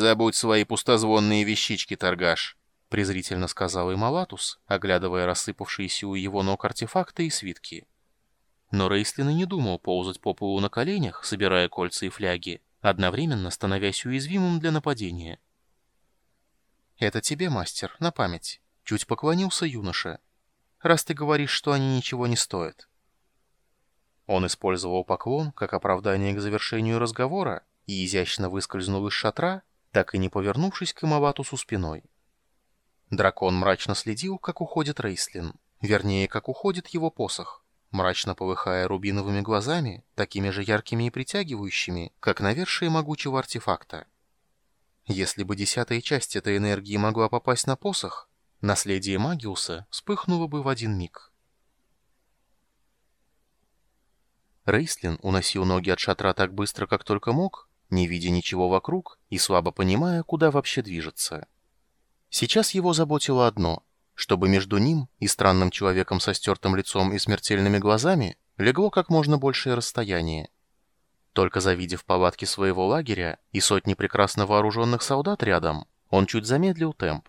забудь свои пустозвонные вещички, торгаш», — презрительно сказал им Алатус, оглядывая рассыпавшиеся у его ног артефакты и свитки. Но Рейслин и не думал ползать по полу на коленях, собирая кольца и фляги, одновременно становясь уязвимым для нападения. «Это тебе, мастер, на память», — чуть поклонился юноша. «Раз ты говоришь, что они ничего не стоят». Он использовал поклон как оправдание к завершению разговора и изящно выскользнул из шатра, так и не повернувшись к Имаватусу спиной. Дракон мрачно следил, как уходит Рейслин, вернее, как уходит его посох мрачно полыхая рубиновыми глазами, такими же яркими и притягивающими, как навершие могучего артефакта. Если бы десятая часть этой энергии могла попасть на посох, наследие Магиуса вспыхнуло бы в один миг. Рейслин уносил ноги от шатра так быстро, как только мог, не видя ничего вокруг и слабо понимая, куда вообще движется. Сейчас его заботило одно — чтобы между ним и странным человеком со стертым лицом и смертельными глазами легло как можно большее расстояние. Только завидев палатки своего лагеря и сотни прекрасно вооруженных солдат рядом, он чуть замедлил темп.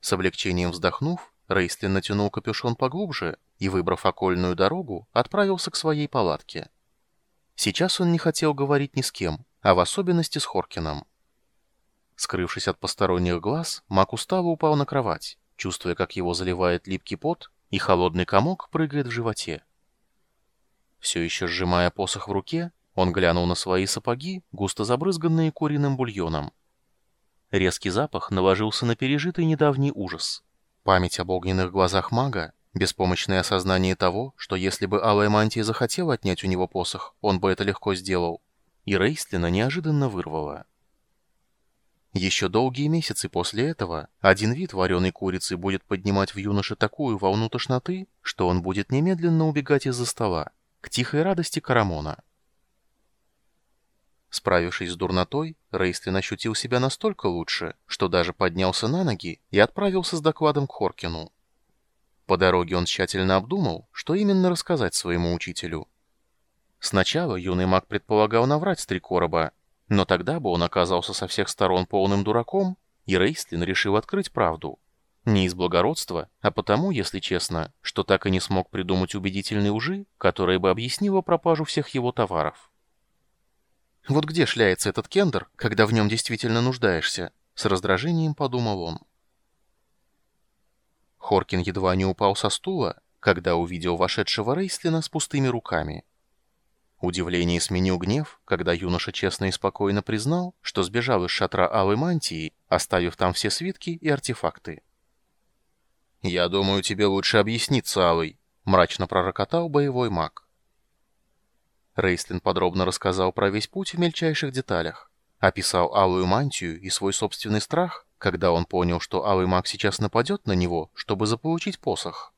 С облегчением вздохнув, Рейслин натянул капюшон поглубже и, выбрав окольную дорогу, отправился к своей палатке. Сейчас он не хотел говорить ни с кем, а в особенности с Хоркином. Скрывшись от посторонних глаз, Мак устало упал на кровать чувствуя, как его заливает липкий пот, и холодный комок прыгает в животе. Все еще сжимая посох в руке, он глянул на свои сапоги, густо забрызганные куриным бульоном. Резкий запах наложился на пережитый недавний ужас. Память об огненных глазах мага, беспомощное осознание того, что если бы Алая Мантия захотела отнять у него посох, он бы это легко сделал, и Рейстлина неожиданно вырвало. Еще долгие месяцы после этого один вид вареной курицы будет поднимать в юноше такую волну тошноты, что он будет немедленно убегать из-за стола, к тихой радости Карамона. Справившись с дурнотой, Рейстлин ощутил себя настолько лучше, что даже поднялся на ноги и отправился с докладом к Хоркину. По дороге он тщательно обдумал, что именно рассказать своему учителю. Сначала юный маг предполагал наврать с три короба, но тогда бы он оказался со всех сторон полным дураком, и Рейстлин решил открыть правду. Не из благородства, а потому, если честно, что так и не смог придумать убедительной лжи, которая бы объяснила пропажу всех его товаров. «Вот где шляется этот кендер, когда в нем действительно нуждаешься?» С раздражением подумал он. Хоркин едва не упал со стула, когда увидел вошедшего Рейслина с пустыми руками. Удивление сменил гнев, когда юноша честно и спокойно признал, что сбежал из шатра Алой Мантии, оставив там все свитки и артефакты. «Я думаю, тебе лучше объясниться, Алый», — мрачно пророкотал боевой маг. Рейстлин подробно рассказал про весь путь в мельчайших деталях. Описал Алую Мантию и свой собственный страх, когда он понял, что Алый маг сейчас нападет на него, чтобы заполучить посох.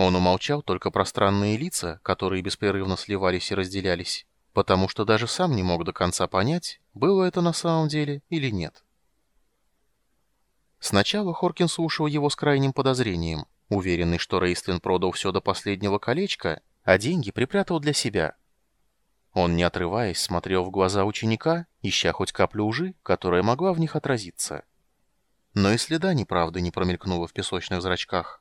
Он умолчал только про странные лица, которые беспрерывно сливались и разделялись, потому что даже сам не мог до конца понять, было это на самом деле или нет. Сначала Хоркин слушал его с крайним подозрением, уверенный, что Рейстлин продал все до последнего колечка, а деньги припрятал для себя. Он, не отрываясь, смотрел в глаза ученика, ища хоть каплю лжи, которая могла в них отразиться. Но и следа неправды не промелькнуло в песочных зрачках.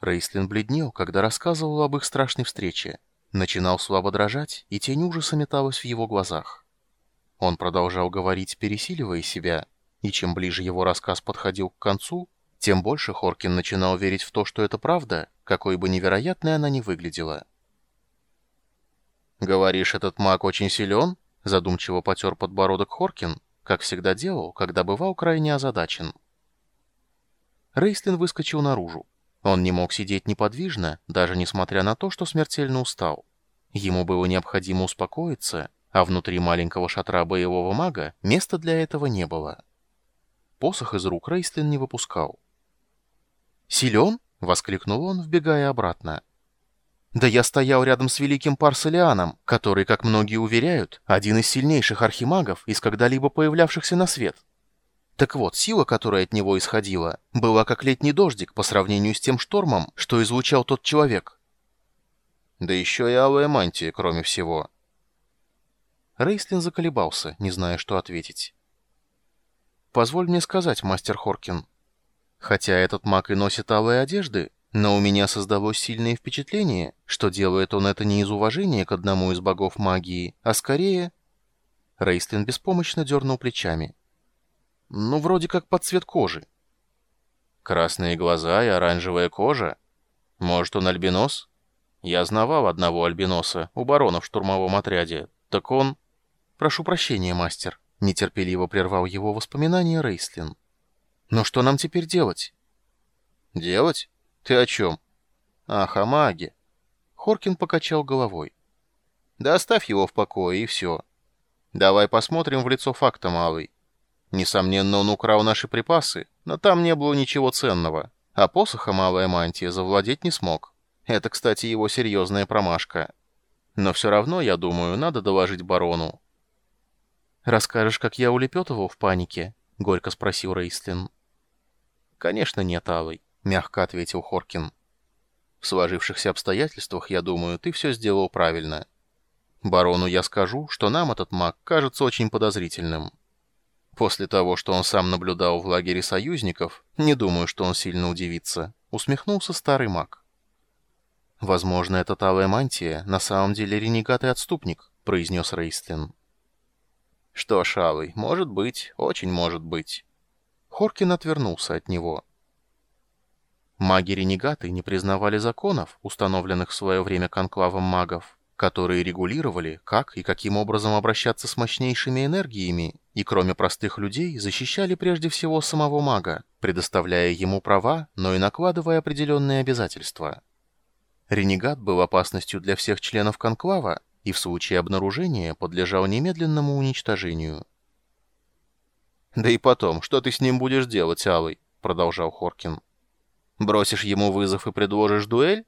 Рейслин бледнел, когда рассказывал об их страшной встрече. Начинал слабо дрожать, и тень ужаса металась в его глазах. Он продолжал говорить, пересиливая себя, и чем ближе его рассказ подходил к концу, тем больше Хоркин начинал верить в то, что это правда, какой бы невероятной она ни выглядела. «Говоришь, этот маг очень силен?» Задумчиво потер подбородок Хоркин, как всегда делал, когда бывал крайне озадачен. Рейслин выскочил наружу. Он не мог сидеть неподвижно, даже несмотря на то, что смертельно устал. Ему было необходимо успокоиться, а внутри маленького шатра боевого мага места для этого не было. Посох из рук Рейстлин не выпускал. «Силен?» — воскликнул он, вбегая обратно. «Да я стоял рядом с великим Парселианом, который, как многие уверяют, один из сильнейших архимагов из когда-либо появлявшихся на свет». Так вот, сила, которая от него исходила, была как летний дождик по сравнению с тем штормом, что излучал тот человек. Да еще и алая мантия, кроме всего. Рейслин заколебался, не зная, что ответить. Позволь мне сказать, мастер Хоркин. Хотя этот маг и носит алые одежды, но у меня создалось сильное впечатление, что делает он это не из уважения к одному из богов магии, а скорее... Рейстлин беспомощно дернул плечами. Ну, вроде как под цвет кожи. Красные глаза и оранжевая кожа? Может, он альбинос? Я знавал одного альбиноса у барона в штурмовом отряде. Так он... Прошу прощения, мастер. Нетерпеливо прервал его воспоминания Рейслин. Но что нам теперь делать? Делать? Ты о чем? Ах, о маге. Хоркин покачал головой. Да оставь его в покое, и все. Давай посмотрим в лицо факта, малый. Несомненно, он украл наши припасы, но там не было ничего ценного, а посоха малая мантия завладеть не смог. Это, кстати, его серьезная промашка. Но все равно, я думаю, надо доложить барону. «Расскажешь, как я улепетывал в панике?» — горько спросил Рейслин. «Конечно нет, Алый», — мягко ответил Хоркин. «В сложившихся обстоятельствах, я думаю, ты все сделал правильно. Барону я скажу, что нам этот маг кажется очень подозрительным. После того, что он сам наблюдал в лагере союзников, не думаю, что он сильно удивится», — усмехнулся старый маг. «Возможно, эта талая мантия на самом деле ренегат и отступник», — произнес Рейстлин. «Что, Шалый, может быть, очень может быть». Хоркин отвернулся от него. Маги-ренегаты не признавали законов, установленных в свое время конклавом магов, которые регулировали, как и каким образом обращаться с мощнейшими энергиями, и кроме простых людей защищали прежде всего самого мага, предоставляя ему права, но и накладывая определенные обязательства. Ренегат был опасностью для всех членов конклава, и в случае обнаружения подлежал немедленному уничтожению. «Да и потом, что ты с ним будешь делать, Алый?» — продолжал Хоркин. «Бросишь ему вызов и предложишь дуэль?»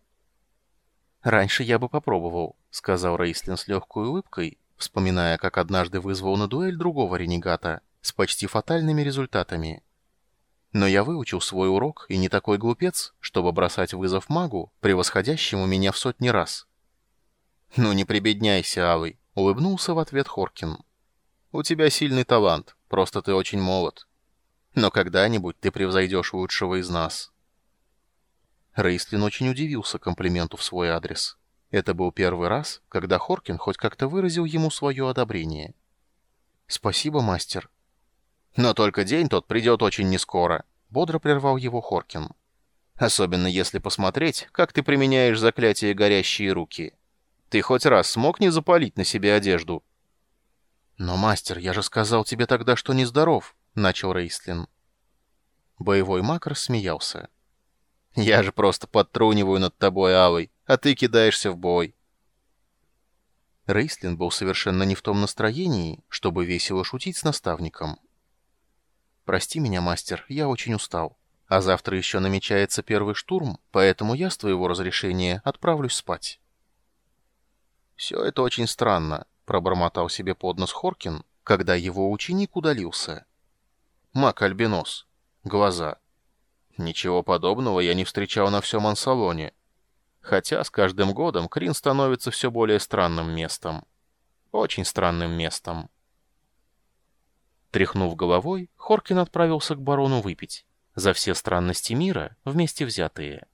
«Раньше я бы попробовал», — сказал Рейслин с легкой улыбкой, вспоминая, как однажды вызвал на дуэль другого ренегата с почти фатальными результатами. Но я выучил свой урок и не такой глупец, чтобы бросать вызов магу, превосходящему меня в сотни раз. «Ну не прибедняйся, Алый», — улыбнулся в ответ Хоркин. «У тебя сильный талант, просто ты очень молод. Но когда-нибудь ты превзойдешь лучшего из нас». Рейстлин очень удивился комплименту в свой адрес. Это был первый раз, когда Хоркин хоть как-то выразил ему свое одобрение. «Спасибо, мастер», но только день тот придет очень нескоро, бодро прервал его Хоркин. Особенно если посмотреть, как ты применяешь заклятие горящие руки. Ты хоть раз смог не запалить на себе одежду? Но, мастер, я же сказал тебе тогда, что нездоров, начал Рейслин. Боевой маг рассмеялся. Я же просто подтруниваю над тобой, Алой, а ты кидаешься в бой. Рейслин был совершенно не в том настроении, чтобы весело шутить с наставником. «Прости меня, мастер, я очень устал. А завтра еще намечается первый штурм, поэтому я, с твоего разрешения, отправлюсь спать». «Все это очень странно», — пробормотал себе под нос Хоркин, когда его ученик удалился. «Мак-альбинос. Глаза. Ничего подобного я не встречал на всем Ансалоне. Хотя с каждым годом Крин становится все более странным местом. Очень странным местом». Тряхнув головой, Хоркин отправился к барону выпить. За все странности мира вместе взятые.